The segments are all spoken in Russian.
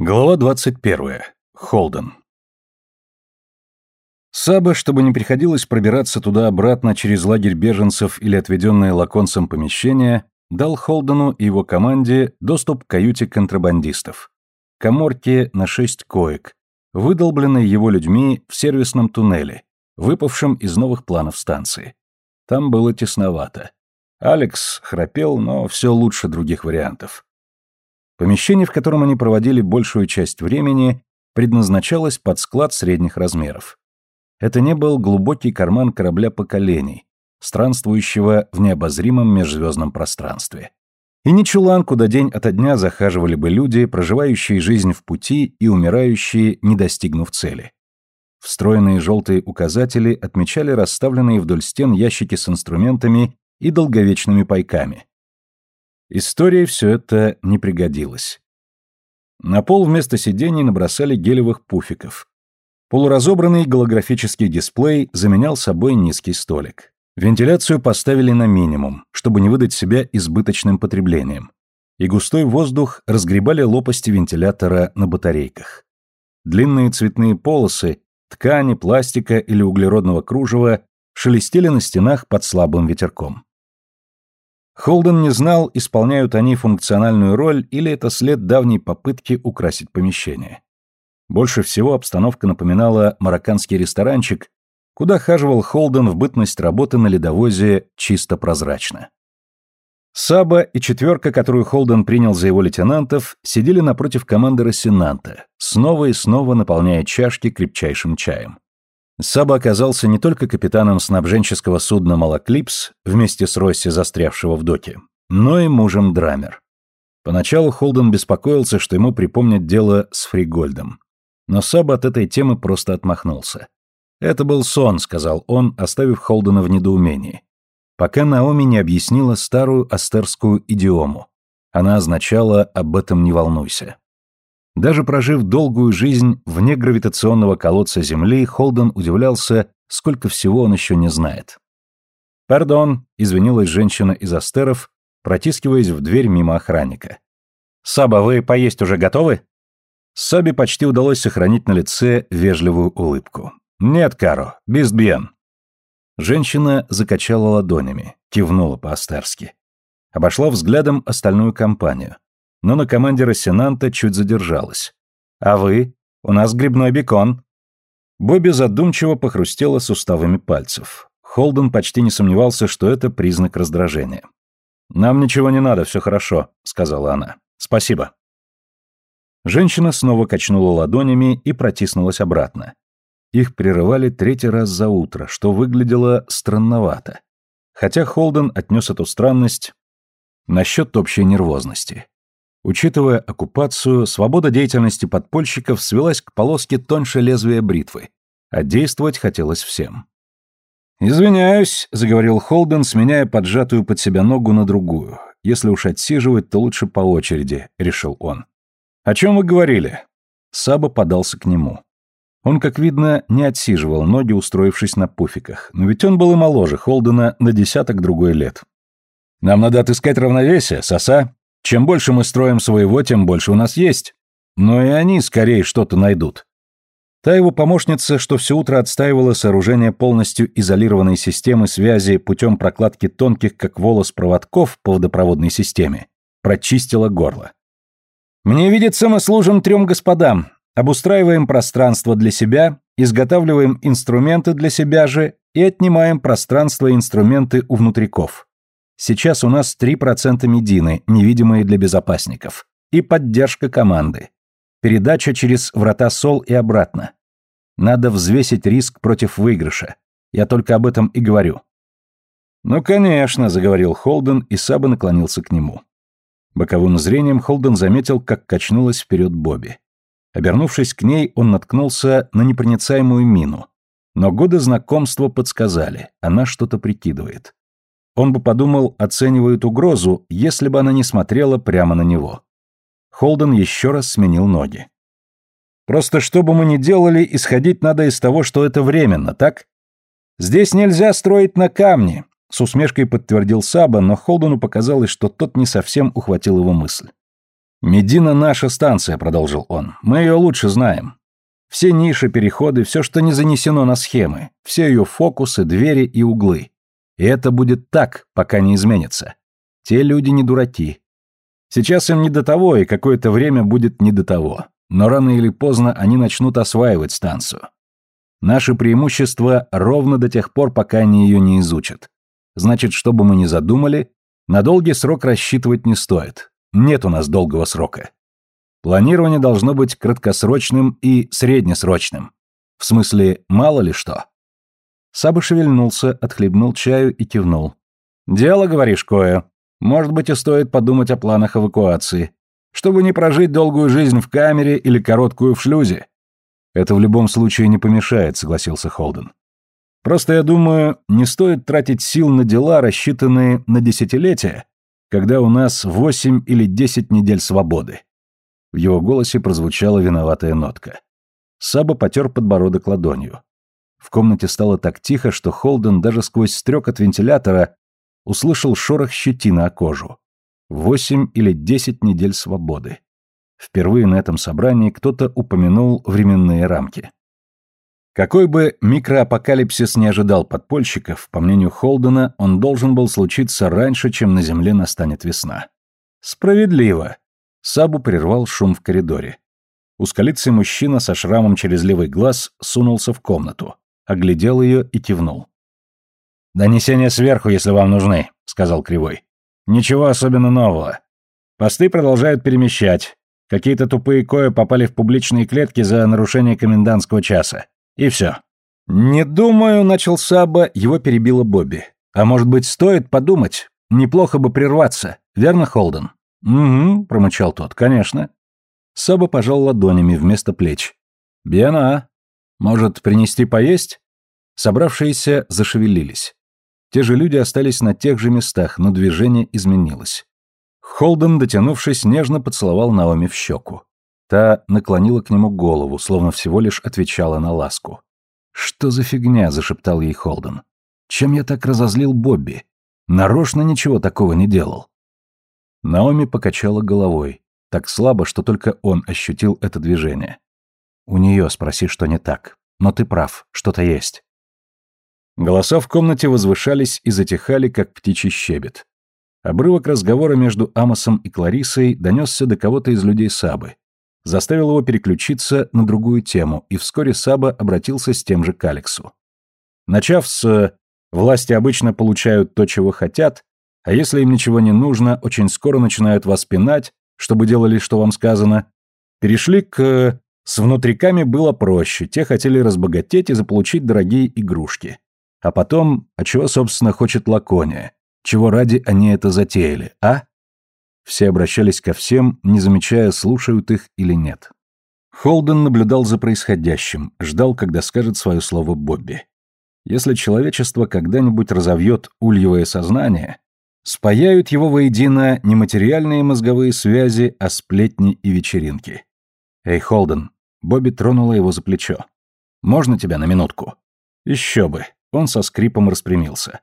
Глава 21. Холден. Саба, чтобы не приходилось пробираться туда-обратно через лагерь беженцев или отведенное лаконцам помещение, дал Холдену и его команде доступ к каюте контрабандистов. Коморке на шесть коек, выдолбленной его людьми в сервисном туннеле, выпавшем из новых планов станции. Там было тесновато. Алекс храпел, но все лучше других вариантов. Помещение, в котором они проводили большую часть времени, предназначалось под склад средних размеров. Это не был глубокий карман корабля поколений, странствующего в необозримом межзвездном пространстве. И не чулан, куда день ото дня захаживали бы люди, проживающие жизнь в пути и умирающие, не достигнув цели. Встроенные желтые указатели отмечали расставленные вдоль стен ящики с инструментами и долговечными пайками, Истории все это не пригодилось. На пол вместо сидений набросали гелевых пуфиков. Полуразобранный голографический дисплей заменял собой низкий столик. Вентиляцию поставили на минимум, чтобы не выдать себя избыточным потреблением. И густой воздух разгребали лопасти вентилятора на батарейках. Длинные цветные полосы, ткани, пластика или углеродного кружева шелестели на стенах под слабым ветерком. Холден не знал, исполняют они функциональную роль или это след давней попытки украсить помещение. Больше всего обстановка напоминала марокканский ресторанчик, куда хаживал Холден в бытность работы на ледовозе чисто прозрачно. Саба и четверка, которую Холден принял за его лейтенантов, сидели напротив команды Рассенанта, снова и снова наполняя чашки крепчайшим чаем. Саба оказался не только капитаном снабженческого судна «Малоклипс» вместе с Росси, застрявшего в доке, но и мужем Драмер. Поначалу Холден беспокоился, что ему припомнят дело с Фригольдом. Но Саба от этой темы просто отмахнулся. «Это был сон», — сказал он, оставив Холдена в недоумении. Пока Наоми не объяснила старую астерскую идиому. Она означала «об этом не волнуйся». Даже прожив долгую жизнь вне гравитационного колодца Земли, Холден удивлялся, сколько всего он еще не знает. «Пардон», — извинилась женщина из Астеров, протискиваясь в дверь мимо охранника. «Саба, вы поесть уже готовы?» Сабе почти удалось сохранить на лице вежливую улыбку. «Нет, Каро, бистбьен». Женщина закачала ладонями, кивнула по-астерски. Обошла взглядом остальную компанию но на команде Рассенанта чуть задержалась. «А вы? У нас грибной бекон». Бобби задумчиво похрустела суставами пальцев. Холден почти не сомневался, что это признак раздражения. «Нам ничего не надо, все хорошо», — сказала она. «Спасибо». Женщина снова качнула ладонями и протиснулась обратно. Их прерывали третий раз за утро, что выглядело странновато. Хотя Холден отнес эту странность насчет общей нервозности. Учитывая оккупацию, свобода деятельности подпольщиков свелась к полоске тоньше лезвия бритвы, а действовать хотелось всем. «Извиняюсь», — заговорил Холден, сменяя поджатую под себя ногу на другую. «Если уж отсиживать, то лучше по очереди», — решил он. «О чем вы говорили?» Саба подался к нему. Он, как видно, не отсиживал ноги, устроившись на пуфиках, но ведь он был и моложе Холдена на десяток другой лет. «Нам надо отыскать равновесие, соса», чем больше мы строим своего, тем больше у нас есть. Но и они скорее что-то найдут. Та его помощница, что все утро отстаивала сооружение полностью изолированной системы связи путем прокладки тонких, как волос, проводков по водопроводной системе, прочистила горло. «Мне видится, мы служим трем господам, обустраиваем пространство для себя, изготавливаем инструменты для себя же и отнимаем пространство и инструменты у внутриков. Сейчас у нас 3% медины, невидимые для безопасников. И поддержка команды. Передача через врата СОЛ и обратно. Надо взвесить риск против выигрыша. Я только об этом и говорю. «Ну, конечно», — заговорил Холден, и Саба наклонился к нему. Боковым зрением Холден заметил, как качнулась вперед Бобби. Обернувшись к ней, он наткнулся на непроницаемую мину. Но годы знакомства подсказали, она что-то прикидывает. Он бы подумал, оценивают угрозу, если бы она не смотрела прямо на него. Холден еще раз сменил ноги. «Просто что бы мы ни делали, исходить надо из того, что это временно, так? Здесь нельзя строить на камне», — с усмешкой подтвердил Саба, но Холдену показалось, что тот не совсем ухватил его мысль. «Медина наша станция», — продолжил он. «Мы ее лучше знаем. Все ниши, переходы, все, что не занесено на схемы, все ее фокусы, двери и углы. И это будет так, пока не изменится. Те люди не дураки. Сейчас им не до того, и какое-то время будет не до того. Но рано или поздно они начнут осваивать станцию. Наше преимущество ровно до тех пор, пока они ее не изучат. Значит, что бы мы ни задумали, на долгий срок рассчитывать не стоит. Нет у нас долгого срока. Планирование должно быть краткосрочным и среднесрочным. В смысле, мало ли что. Саба шевельнулся, отхлебнул чаю и кивнул. «Дело, говоришь, Кое. Может быть, и стоит подумать о планах эвакуации. Чтобы не прожить долгую жизнь в камере или короткую в шлюзе». «Это в любом случае не помешает», — согласился Холден. «Просто я думаю, не стоит тратить сил на дела, рассчитанные на десятилетия, когда у нас восемь или десять недель свободы. В его голосе прозвучала виноватая нотка. Саба потер подбородок ладонью. В комнате стало так тихо, что Холден даже сквозь стрек от вентилятора услышал шорох щетины о кожу. Восемь или десять недель свободы. Впервые на этом собрании кто-то упомянул временные рамки. Какой бы микроапокалипсис не ожидал подпольщиков, по мнению Холдена, он должен был случиться раньше, чем на Земле настанет весна. Справедливо. Сабу прервал шум в коридоре. Узколицый мужчина со шрамом через левый глаз сунулся в комнату, оглядел ее и кивнул. «Донесения сверху, если вам нужны», — сказал Кривой. «Ничего особенно нового. Посты продолжают перемещать. Какие-то тупые кое попали в публичные клетки за нарушение комендантского часа. И все». «Не думаю», — начал Саба, его перебила Бобби. «А может быть, стоит подумать? Неплохо бы прерваться, верно, Холден?» «Угу», — промычал тот, — «конечно». Саба пожал ладонями вместо плеч. «Бена, может, принести поесть?» Собравшиеся зашевелились. Те же люди остались на тех же местах, но движение изменилось. Холден, дотянувшись, нежно поцеловал Наоми в щеку. Та наклонила к нему голову, словно всего лишь отвечала на ласку. «Что за фигня?» — зашептал ей Холден. «Чем я так разозлил Бобби? Нарочно ничего такого не делал». Наоми покачала головой, так слабо, что только он ощутил это движение. «У нее спроси, что не так. Но ты прав, что-то есть». Голоса в комнате возвышались и затихали, как птичий щебет. Обрывок разговора между Амосом и Кларисой донесся до кого-то из людей Сабы. Заставил его переключиться на другую тему, и вскоре Саба обратился с тем же к Алексу. Начав с «власти обычно получают то, чего хотят», а если им ничего не нужно, очень скоро начинают вас пинать, чтобы делали, что вам сказано. Перешли к... С внутриками было проще, те хотели разбогатеть и заполучить дорогие игрушки. А потом, а чего, собственно, хочет Лакония? Чего ради они это затеяли, а? Все обращались ко всем, не замечая, слушают их или нет. Холден наблюдал за происходящим, ждал, когда скажет свое слово Бобби. Если человечество когда-нибудь разовьет ульевое сознание, Спаяют его воедино нематериальные мозговые связи, а сплетни и вечеринки. «Эй, Холден!» Бобби тронула его за плечо. «Можно тебя на минутку?» «Еще бы!» Он со скрипом распрямился.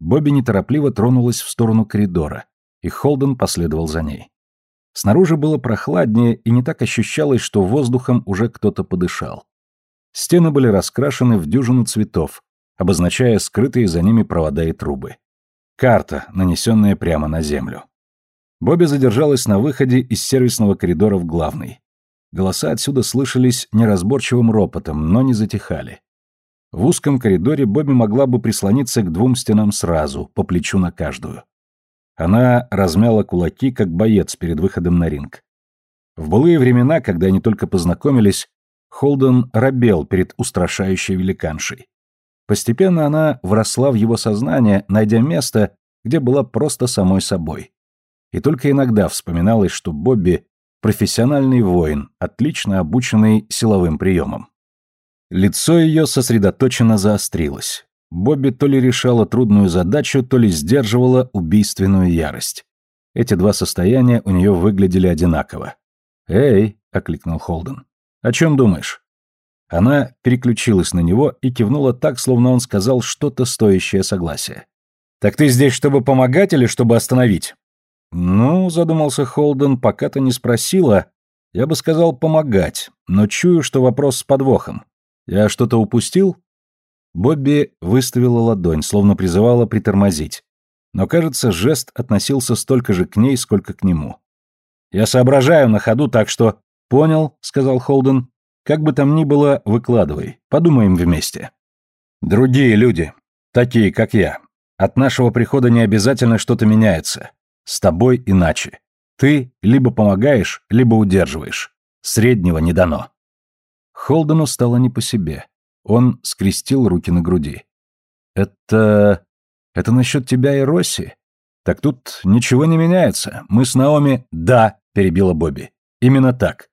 Бобби неторопливо тронулась в сторону коридора, и Холден последовал за ней. Снаружи было прохладнее, и не так ощущалось, что воздухом уже кто-то подышал. Стены были раскрашены в дюжину цветов, обозначая скрытые за ними провода и трубы. Карта, нанесенная прямо на землю. Бобби задержалась на выходе из сервисного коридора в главный. Голоса отсюда слышались неразборчивым ропотом, но не затихали. В узком коридоре Бобби могла бы прислониться к двум стенам сразу, по плечу на каждую. Она размяла кулаки, как боец перед выходом на ринг. В былые времена, когда они только познакомились, Холден робел перед устрашающей великаншей. Постепенно она вросла в его сознание, найдя место, где была просто самой собой. И только иногда вспоминалось, что Бобби – профессиональный воин, отлично обученный силовым приемам. Лицо ее сосредоточенно заострилось. Бобби то ли решала трудную задачу, то ли сдерживала убийственную ярость. Эти два состояния у нее выглядели одинаково. «Эй!» — окликнул Холден. «О чем думаешь?» Она переключилась на него и кивнула так, словно он сказал что-то стоящее согласия. «Так ты здесь, чтобы помогать или чтобы остановить?» Ну, задумался Холден, пока ты не спросила, я бы сказал помогать, но чую, что вопрос с подвохом. Я что-то упустил? Бобби выставила ладонь, словно призывала притормозить. Но, кажется, жест относился столько же к ней, сколько к нему. «Я соображаю на ходу, так что...» «Понял», — сказал Холден. «Как бы там ни было, выкладывай. Подумаем вместе». «Другие люди. Такие, как я. От нашего прихода не обязательно что-то меняется. С тобой иначе. Ты либо помогаешь, либо удерживаешь. Среднего не дано». Холдену стало не по себе. Он скрестил руки на груди. «Это... это насчет тебя и Росси? Так тут ничего не меняется. Мы с Наоми...» «Да», — перебила Бобби. «Именно так.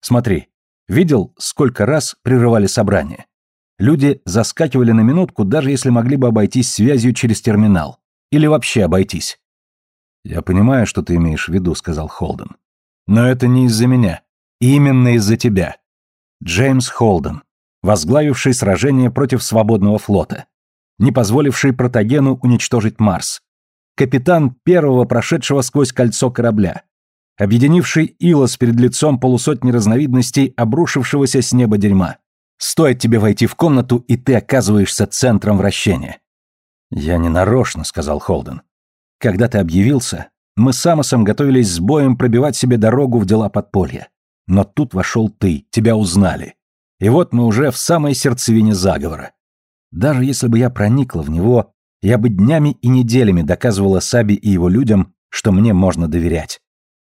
Смотри, видел, сколько раз прерывали собрание? Люди заскакивали на минутку, даже если могли бы обойтись связью через терминал. Или вообще обойтись. «Я понимаю, что ты имеешь в виду», — сказал Холден. «Но это не из-за меня. Именно из-за тебя. Джеймс Холден, возглавивший сражение против свободного флота, не позволивший Протагену уничтожить Марс, капитан первого прошедшего сквозь кольцо корабля, объединивший Илос перед лицом полусотни разновидностей обрушившегося с неба дерьма. Стоит тебе войти в комнату, и ты оказываешься центром вращения. «Я не нарочно», — сказал Холден. «Когда ты объявился, мы с Амосом готовились с боем пробивать себе дорогу в дела подполья. Но тут вошел ты, тебя узнали. И вот мы уже в самой сердцевине заговора. Даже если бы я проникла в него, я бы днями и неделями доказывала Саби и его людям, что мне можно доверять.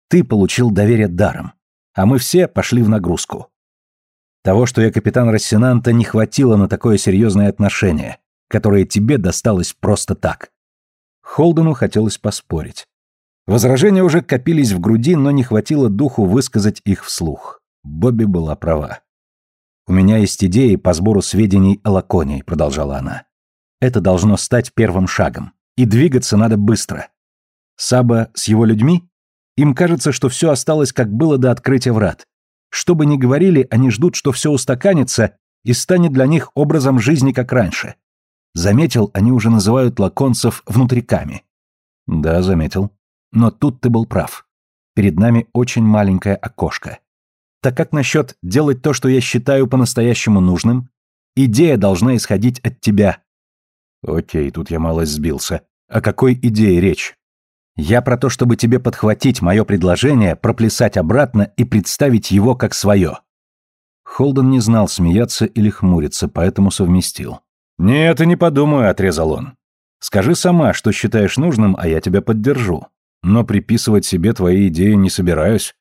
Ты получил доверие даром, а мы все пошли в нагрузку. Того, что я капитан Рассенанта, не хватило на такое серьезное отношение, которое тебе досталось просто так. Холдену хотелось поспорить. Возражения уже копились в груди, но не хватило духу высказать их вслух. Бобби была права. «У меня есть идеи по сбору сведений о Лаконии», — продолжала она. «Это должно стать первым шагом. И двигаться надо быстро. Саба с его людьми? Им кажется, что все осталось, как было до открытия врат. Что бы ни говорили, они ждут, что все устаканится и станет для них образом жизни, как раньше. Заметил, они уже называют лаконцев внутриками. Да, заметил. Но тут ты был прав. Перед нами очень маленькое окошко. Так как насчет делать то, что я считаю по-настоящему нужным? Идея должна исходить от тебя. Окей, тут я малость сбился. О какой идее речь? Я про то, чтобы тебе подхватить мое предложение, проплясать обратно и представить его как свое. Холден не знал, смеяться или хмуриться, поэтому совместил. «Нет, и не подумаю», — отрезал он. «Скажи сама, что считаешь нужным, а я тебя поддержу. Но приписывать себе твои идеи не собираюсь».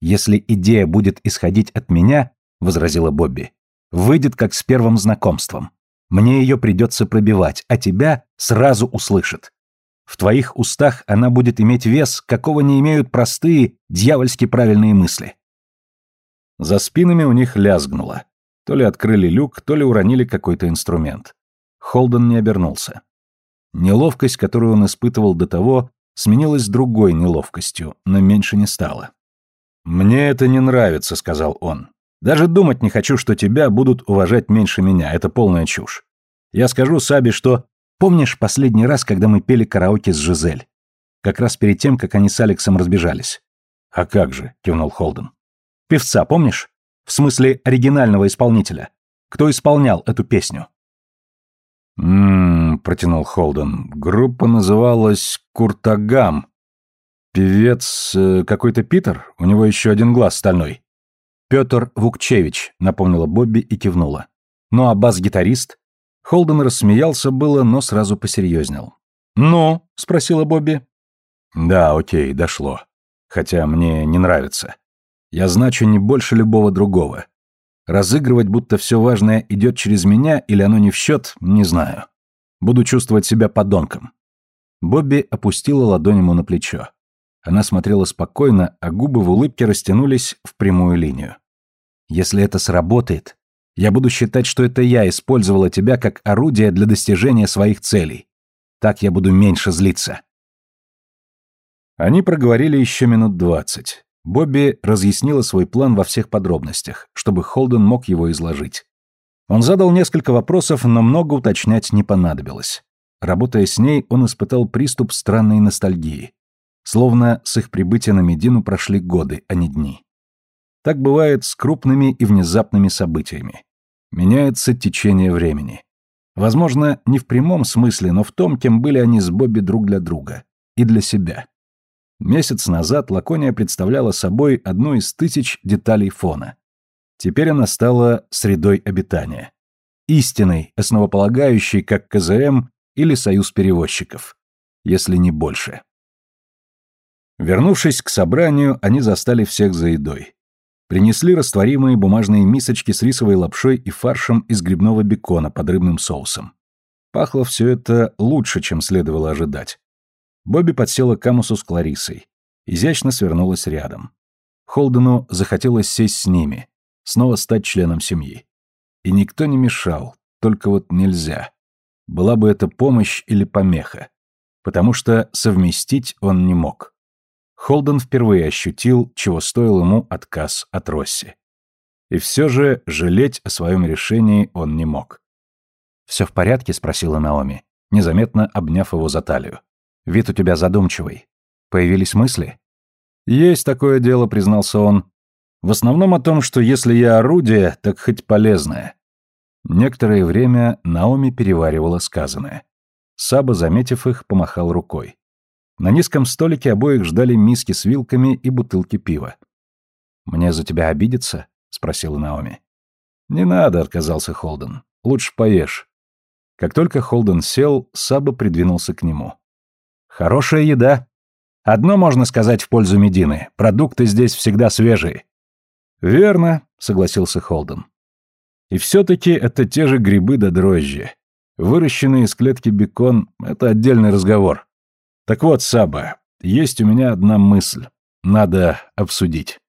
«Если идея будет исходить от меня», — возразила Бобби, — «выйдет как с первым знакомством. Мне ее придется пробивать, а тебя сразу услышат. В твоих устах она будет иметь вес, какого не имеют простые, дьявольски правильные мысли. За спинами у них лязгнуло. То ли открыли люк, то ли уронили какой-то инструмент. Холден не обернулся. Неловкость, которую он испытывал до того, сменилась другой неловкостью, но меньше не стало. «Мне это не нравится», — сказал он. «Даже думать не хочу, что тебя будут уважать меньше меня. Это полная чушь. Я скажу Саби, что Помнишь последний раз, когда мы пели караоке с Жизель? Как раз перед тем, как они с Алексом разбежались. А как же, кивнул Холден. Певца, помнишь? В смысле оригинального исполнителя. Кто исполнял эту песню? «М-м-м», протянул Холден. Группа называлась Куртагам. Певец э, какой-то Питер? У него еще один глаз стальной. Петр Вукчевич, напомнила Бобби и кивнула. Ну а бас-гитарист? Холден рассмеялся было, но сразу посерьезнел. «Ну?» — спросила Бобби. «Да, окей, дошло. Хотя мне не нравится. Я значу не больше любого другого. Разыгрывать, будто все важное идет через меня или оно не в счет, не знаю. Буду чувствовать себя подонком». Бобби опустила ладонь ему на плечо. Она смотрела спокойно, а губы в улыбке растянулись в прямую линию. «Если это сработает, я буду считать, что это я использовала тебя как орудие для достижения своих целей. Так я буду меньше злиться. Они проговорили еще минут двадцать. Бобби разъяснила свой план во всех подробностях, чтобы Холден мог его изложить. Он задал несколько вопросов, но много уточнять не понадобилось. Работая с ней, он испытал приступ странной ностальгии. словно с их прибытия на Медину прошли годы, а не дни. Так бывает с крупными и внезапными событиями. Меняется течение времени. Возможно, не в прямом смысле, но в том, кем были они с Бобби друг для друга. И для себя. Месяц назад Лакония представляла собой одну из тысяч деталей фона. Теперь она стала средой обитания. Истиной, основополагающей, как КЗМ или Союз перевозчиков. Если не больше. Вернувшись к собранию, они застали всех за едой. Принесли растворимые бумажные мисочки с рисовой лапшой и фаршем из грибного бекона под рыбным соусом. Пахло все это лучше, чем следовало ожидать. Бобби подсела к Камусу с Кларисой. Изящно свернулась рядом. Холдену захотелось сесть с ними, снова стать членом семьи. И никто не мешал, только вот нельзя. Была бы это помощь или помеха. Потому что совместить он не мог. Холден впервые ощутил, чего стоил ему отказ от Росси. И все же жалеть о своем решении он не мог. «Все в порядке?» — спросила Наоми, незаметно обняв его за талию. Вид у тебя задумчивый. Появились мысли? Есть такое дело, признался он. В основном о том, что если я орудие, так хоть полезное. Некоторое время Наоми переваривала сказанное. Саба, заметив их, помахал рукой. На низком столике обоих ждали миски с вилками и бутылки пива. «Мне за тебя обидеться?» — спросила Наоми. «Не надо», — отказался Холден. «Лучше поешь». Как только Холден сел, Саба придвинулся к нему. Хорошая еда. Одно можно сказать в пользу Медины. Продукты здесь всегда свежие. Верно, согласился Холден. И все-таки это те же грибы да дрожжи. Выращенный из клетки бекон — это отдельный разговор. Так вот, Саба, есть у меня одна мысль. Надо обсудить.